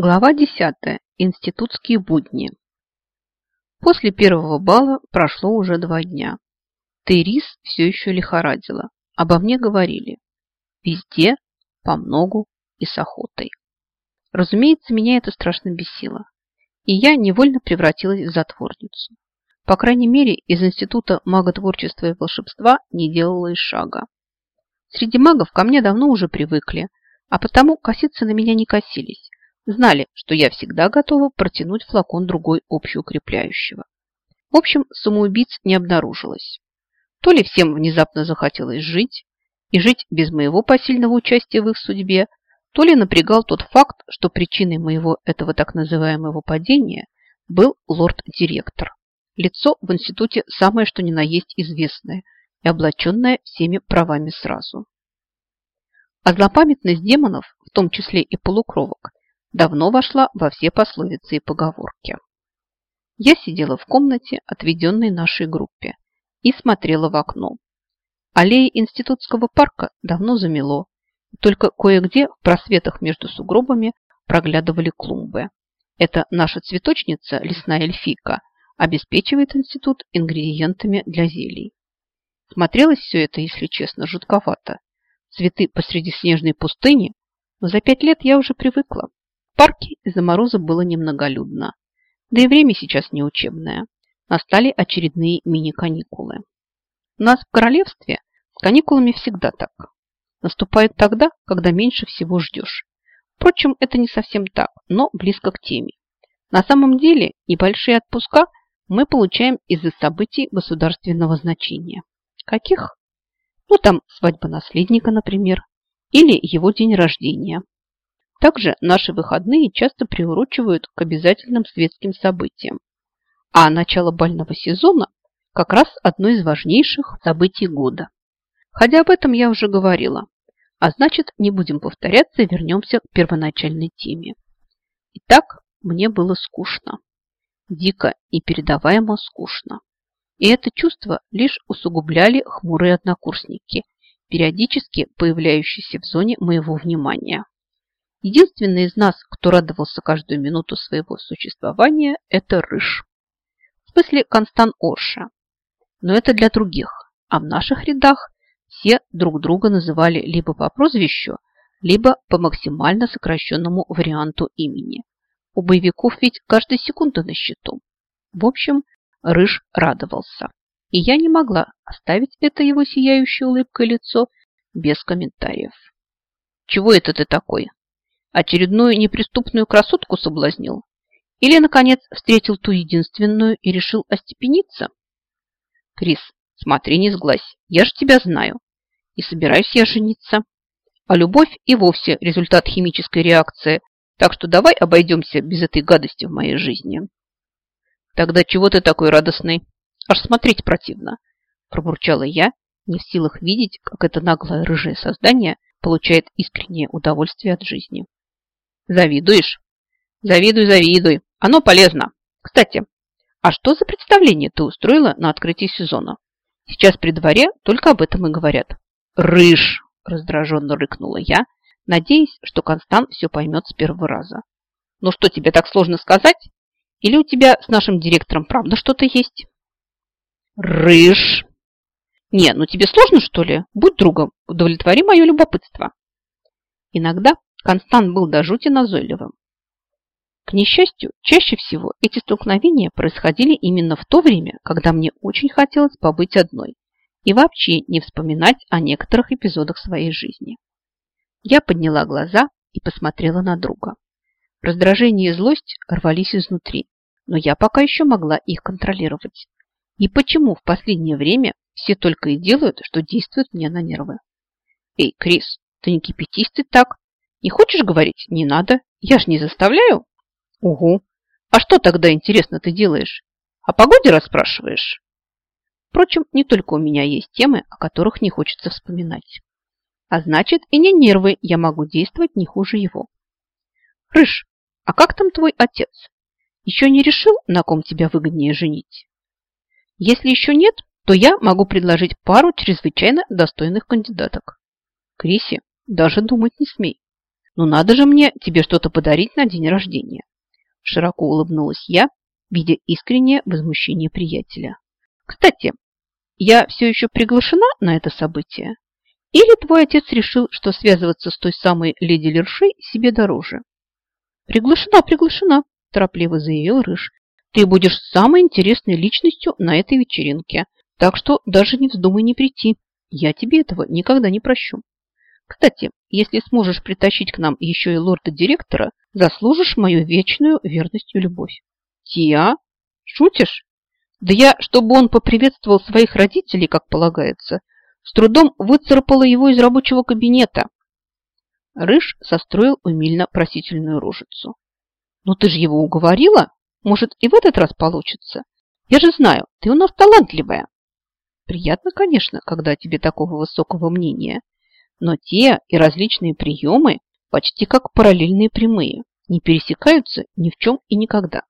Глава 10. Институтские будни. После первого бала прошло уже два дня. Терис все еще лихорадила. Обо мне говорили. Везде, по многу и с охотой. Разумеется, меня это страшно бесило. И я невольно превратилась в затворницу. По крайней мере, из Института маготворчества и волшебства не делала и шага. Среди магов ко мне давно уже привыкли, а потому коситься на меня не косились знали, что я всегда готова протянуть флакон другой общеукрепляющего. В общем, самоубийц не обнаружилось. То ли всем внезапно захотелось жить, и жить без моего посильного участия в их судьбе, то ли напрягал тот факт, что причиной моего этого так называемого падения был лорд-директор. Лицо в институте самое что ни на есть известное и облаченное всеми правами сразу. А злопамятность демонов, в том числе и полукровок, давно вошла во все пословицы и поговорки. Я сидела в комнате, отведенной нашей группе, и смотрела в окно. Аллеи институтского парка давно замело, только кое-где в просветах между сугробами проглядывали клумбы. Это наша цветочница, лесная эльфийка, обеспечивает институт ингредиентами для зелий. Смотрелось все это, если честно, жутковато. Цветы посреди снежной пустыни, но за пять лет я уже привыкла парке из-за мороза было немноголюдно. Да и время сейчас не учебное. Настали очередные мини-каникулы. У нас в королевстве с каникулами всегда так. Наступает тогда, когда меньше всего ждешь. Впрочем, это не совсем так, но близко к теме. На самом деле небольшие отпуска мы получаем из-за событий государственного значения. Каких? Ну, там свадьба наследника, например, или его день рождения, также наши выходные часто приурочивают к обязательным светским событиям. А начало бального сезона как раз одно из важнейших событий года. Хотя об этом я уже говорила. А значит, не будем повторяться и вернемся к первоначальной теме. Итак, мне было скучно. Дико и передаваемо скучно. И это чувство лишь усугубляли хмурые однокурсники, периодически появляющиеся в зоне моего внимания. Единственный из нас, кто радовался каждую минуту своего существования, это Рыж. В смысле Констан Орша. Но это для других. А в наших рядах все друг друга называли либо по прозвищу, либо по максимально сокращенному варианту имени. У боевиков ведь каждая секунда на счету. В общем, Рыж радовался. И я не могла оставить это его сияющее улыбкой лицо без комментариев. «Чего это ты такой?» Очередную неприступную красотку соблазнил? Или, наконец, встретил ту единственную и решил остепениться? Крис, смотри, не сглазь, я же тебя знаю. И собираюсь я жениться. А любовь и вовсе результат химической реакции, так что давай обойдемся без этой гадости в моей жизни. Тогда чего ты такой радостный? Аж смотреть противно. Пробурчала я, не в силах видеть, как это наглое рыжее создание получает искреннее удовольствие от жизни. Завидуешь? Завидуй, завидуй. Оно полезно. Кстати, а что за представление ты устроила на открытии сезона? Сейчас при дворе только об этом и говорят. Рыж! Раздраженно рыкнула я, надеясь, что Констан все поймет с первого раза. Ну что, тебе так сложно сказать? Или у тебя с нашим директором правда что-то есть? Рыж! Не, ну тебе сложно, что ли? Будь другом, удовлетвори мое любопытство. Иногда Констант был до жути назойливым. К несчастью, чаще всего эти столкновения происходили именно в то время, когда мне очень хотелось побыть одной и вообще не вспоминать о некоторых эпизодах своей жизни. Я подняла глаза и посмотрела на друга. Раздражение и злость рвались изнутри, но я пока еще могла их контролировать. И почему в последнее время все только и делают, что действуют мне на нервы? Эй, Крис, ты не кипятись ты так, не хочешь говорить? Не надо. Я ж не заставляю. Угу. А что тогда, интересно, ты делаешь? О погоде расспрашиваешь? Впрочем, не только у меня есть темы, о которых не хочется вспоминать. А значит, и не нервы я могу действовать не хуже его. Рыж, а как там твой отец? Еще не решил, на ком тебя выгоднее женить? Если еще нет, то я могу предложить пару чрезвычайно достойных кандидаток. Криси, даже думать не смей. Ну надо же мне тебе что-то подарить на день рождения. Широко улыбнулась я, видя искреннее возмущение приятеля. Кстати, я все еще приглашена на это событие? Или твой отец решил, что связываться с той самой леди Лершей себе дороже? Приглашена, приглашена, торопливо заявил Рыж. Ты будешь самой интересной личностью на этой вечеринке, так что даже не вздумай не прийти. Я тебе этого никогда не прощу. Кстати, если сможешь притащить к нам еще и лорда-директора, заслужишь мою вечную верность и любовь. Тия? Шутишь? Да я, чтобы он поприветствовал своих родителей, как полагается, с трудом выцарапала его из рабочего кабинета. Рыж состроил умильно просительную рожицу. «Ну ты же его уговорила? Может, и в этот раз получится? Я же знаю, ты у нас талантливая». «Приятно, конечно, когда тебе такого высокого мнения, но те и различные приемы почти как параллельные прямые, не пересекаются ни в чем и никогда.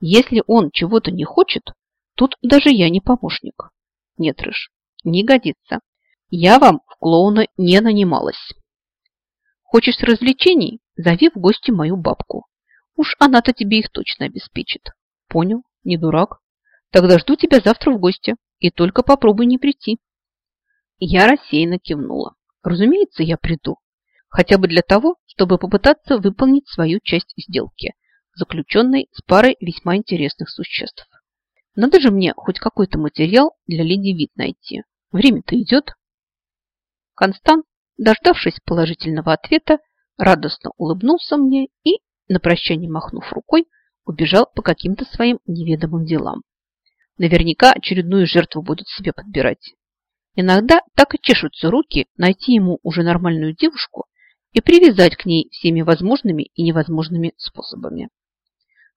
Если он чего-то не хочет, тут даже я не помощник. Нет, Рыж, не годится. Я вам в клоуна не нанималась. Хочешь развлечений? Зови в гости мою бабку. Уж она-то тебе их точно обеспечит. Понял? Не дурак. Тогда жду тебя завтра в гости. И только попробуй не прийти. Я рассеянно кивнула. Разумеется, я приду. Хотя бы для того, чтобы попытаться выполнить свою часть сделки, заключенной с парой весьма интересных существ. Надо же мне хоть какой-то материал для леди вид найти. Время-то идет. Констант, дождавшись положительного ответа, радостно улыбнулся мне и, на прощание махнув рукой, убежал по каким-то своим неведомым делам. Наверняка очередную жертву будет себе подбирать. Иногда так и чешутся руки найти ему уже нормальную девушку и привязать к ней всеми возможными и невозможными способами.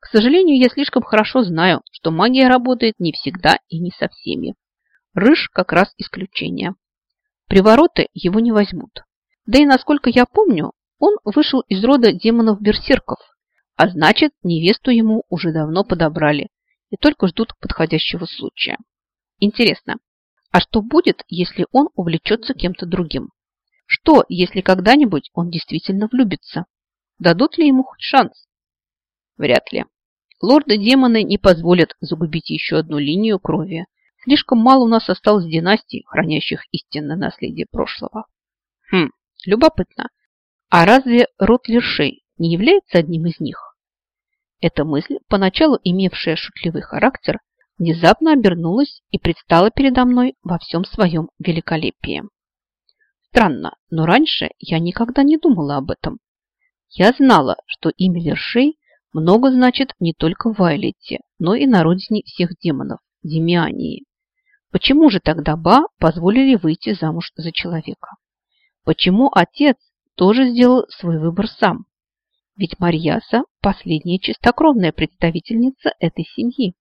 К сожалению, я слишком хорошо знаю, что магия работает не всегда и не со всеми. Рыж как раз исключение. Привороты его не возьмут. Да и, насколько я помню, он вышел из рода демонов-берсерков, а значит, невесту ему уже давно подобрали и только ждут подходящего случая. Интересно, а что будет, если он увлечется кем-то другим? Что, если когда-нибудь он действительно влюбится? Дадут ли ему хоть шанс? Вряд ли. Лорды-демоны не позволят загубить еще одну линию крови. Слишком мало у нас осталось династий, хранящих истинное наследие прошлого. Хм, любопытно. А разве род Лершей не является одним из них? Эта мысль, поначалу имевшая шутливый характер, внезапно обернулась и предстала передо мной во всем своем великолепии. Странно, но раньше я никогда не думала об этом. Я знала, что имя Лершей много значит не только в Вайлете, но и на родине всех демонов – Демиании. Почему же тогда Ба позволили выйти замуж за человека? Почему отец тоже сделал свой выбор сам? Ведь Марьяса – последняя чистокровная представительница этой семьи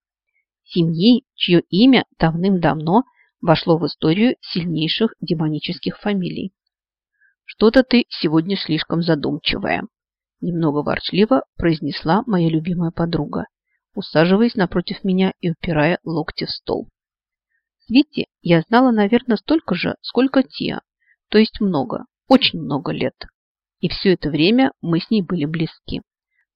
семьи, чье имя давным-давно вошло в историю сильнейших демонических фамилий. «Что-то ты сегодня слишком задумчивая», немного ворчливо произнесла моя любимая подруга, усаживаясь напротив меня и упирая локти в стол. Свете я знала, наверное, столько же, сколько Тия, то есть много, очень много лет. И все это время мы с ней были близки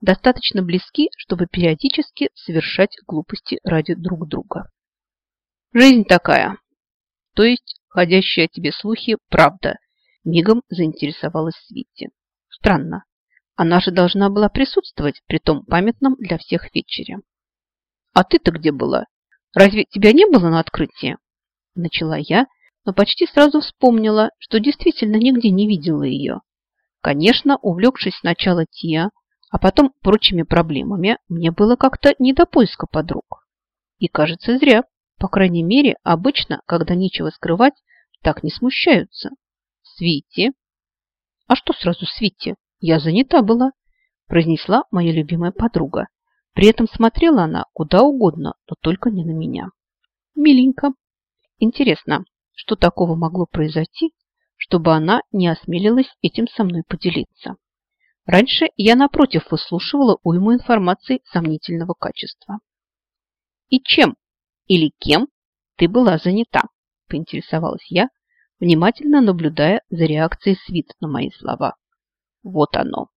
достаточно близки, чтобы периодически совершать глупости ради друг друга. Жизнь такая. То есть, ходящие о тебе слухи, правда, мигом заинтересовалась Свити. Странно. Она же должна была присутствовать при том памятном для всех вечере. А ты-то где была? Разве тебя не было на открытии? Начала я, но почти сразу вспомнила, что действительно нигде не видела ее. Конечно, увлекшись сначала Тия, а потом прочими проблемами мне было как-то не до поиска подруг. И, кажется, зря. По крайней мере, обычно, когда нечего скрывать, так не смущаются. Свити. А что сразу Свити? Я занята была, произнесла моя любимая подруга. При этом смотрела она куда угодно, но только не на меня. Миленько. Интересно, что такого могло произойти, чтобы она не осмелилась этим со мной поделиться? Раньше я, напротив, выслушивала уйму информации сомнительного качества. «И чем или кем ты была занята?» – поинтересовалась я, внимательно наблюдая за реакцией свит на мои слова. Вот оно.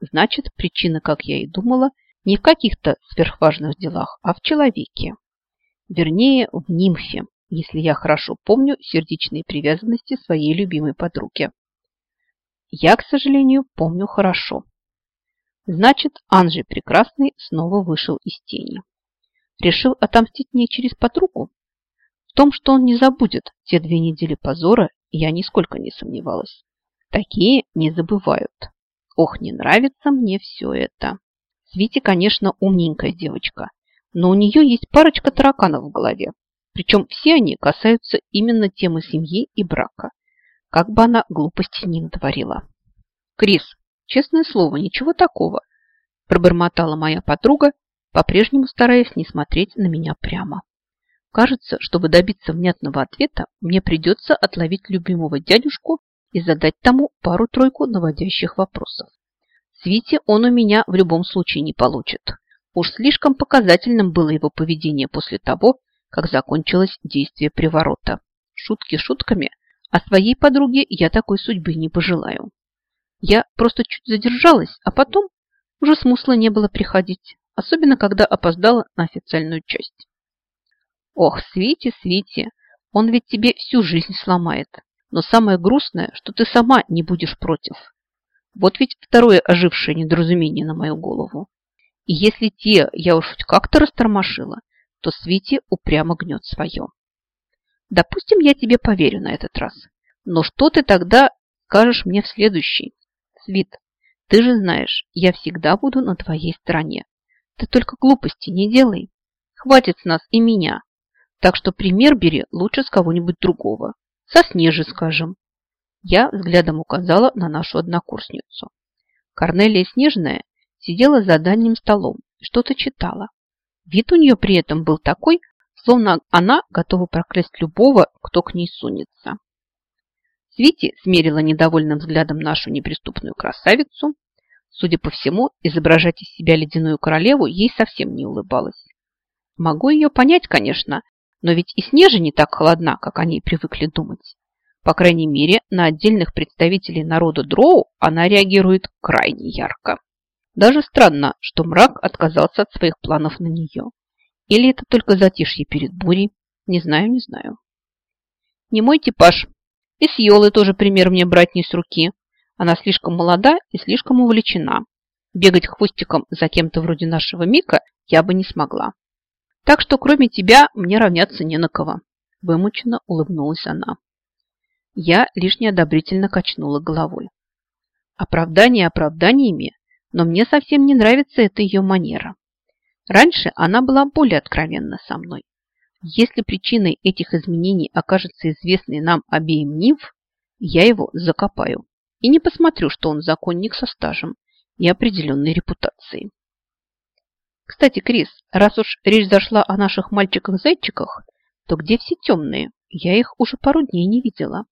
Значит, причина, как я и думала, не в каких-то сверхважных делах, а в человеке. Вернее, в нимфе, если я хорошо помню сердечные привязанности своей любимой подруги. Я, к сожалению, помню хорошо. Значит, Анжей Прекрасный снова вышел из тени. Решил отомстить мне через подругу? В том, что он не забудет те две недели позора, я нисколько не сомневалась. Такие не забывают. Ох, не нравится мне все это. Свити, конечно, умненькая девочка, но у нее есть парочка тараканов в голове. Причем все они касаются именно темы семьи и брака. Как бы она глупости не натворила. Крис, честное слово, ничего такого, пробормотала моя подруга, по-прежнему стараясь не смотреть на меня прямо. Кажется, чтобы добиться внятного ответа, мне придется отловить любимого дядюшку и задать тому пару-тройку наводящих вопросов. Свите он у меня в любом случае не получит. Уж слишком показательным было его поведение после того, как закончилось действие приворота. Шутки шутками, а своей подруге я такой судьбы не пожелаю. Я просто чуть задержалась, а потом уже смысла не было приходить, особенно когда опоздала на официальную часть. Ох, Свити, Свити, он ведь тебе всю жизнь сломает. Но самое грустное, что ты сама не будешь против. Вот ведь второе ожившее недоразумение на мою голову. И если те я уж хоть как-то растормошила, то Свити упрямо гнет свое. Допустим, я тебе поверю на этот раз. Но что ты тогда скажешь мне в следующий? Свит, ты же знаешь, я всегда буду на твоей стороне. Ты только глупости не делай. Хватит с нас и меня. Так что пример бери лучше с кого-нибудь другого. Со Снежи, скажем. Я взглядом указала на нашу однокурсницу. Корнелия Снежная сидела за дальним столом и что-то читала. Вид у нее при этом был такой, словно она готова проклясть любого, кто к ней сунется. Свити смерила недовольным взглядом нашу неприступную красавицу. Судя по всему, изображать из себя ледяную королеву ей совсем не улыбалось. Могу ее понять, конечно, но ведь и Снежа не так холодна, как они привыкли думать. По крайней мере, на отдельных представителей народа Дроу она реагирует крайне ярко. Даже странно, что мрак отказался от своих планов на нее. Или это только затишье перед бурей? Не знаю, не знаю. Не мой типаж. И с Йолой тоже пример мне брать не с руки. Она слишком молода и слишком увлечена. Бегать хвостиком за кем-то вроде нашего Мика я бы не смогла. Так что кроме тебя мне равняться не на кого. Вымученно улыбнулась она. Я лишь неодобрительно качнула головой. Оправдание оправданиями, но мне совсем не нравится эта ее манера. Раньше она была более откровенна со мной. Если причиной этих изменений окажется известный нам обеим нимф, я его закопаю. И не посмотрю, что он законник со стажем и определенной репутацией. Кстати, Крис, раз уж речь зашла о наших мальчиках-зайчиках, то где все темные? Я их уже пару дней не видела.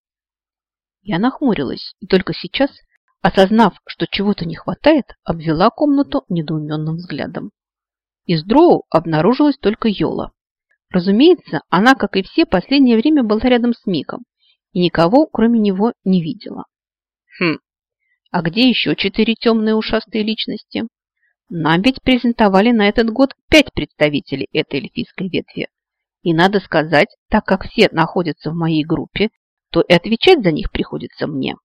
Я нахмурилась и только сейчас, осознав, что чего-то не хватает, обвела комнату недоуменным взглядом. Из дроу обнаружилась только Йола. Разумеется, она, как и все, последнее время была рядом с Миком и никого, кроме него, не видела. Хм, а где еще четыре темные ушастые личности? Нам ведь презентовали на этот год пять представителей этой эльфийской ветви. И надо сказать, так как все находятся в моей группе, то и отвечать за них приходится мне.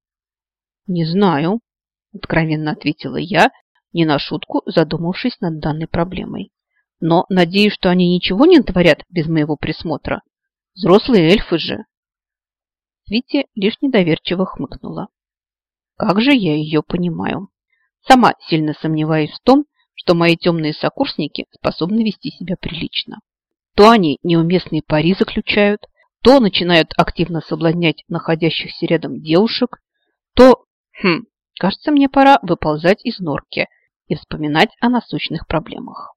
Не знаю, откровенно ответила я, не на шутку задумавшись над данной проблемой. Но надеюсь, что они ничего не творят без моего присмотра. Взрослые эльфы же. Свити лишь недоверчиво хмыкнула. Как же я ее понимаю. Сама сильно сомневаюсь в том, что мои темные сокурсники способны вести себя прилично. То они неуместные пари заключают, то начинают активно соблазнять находящихся рядом девушек, то, хм, кажется, мне пора выползать из норки и вспоминать о насущных проблемах.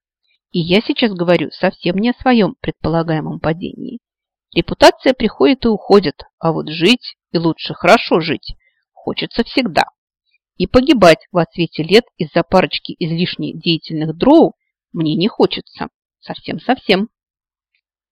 И я сейчас говорю совсем не о своем предполагаемом падении. Репутация приходит и уходит, а вот жить, и лучше хорошо жить, хочется всегда. И погибать в отсвете лет из-за парочки излишне деятельных дроу мне не хочется. Совсем-совсем.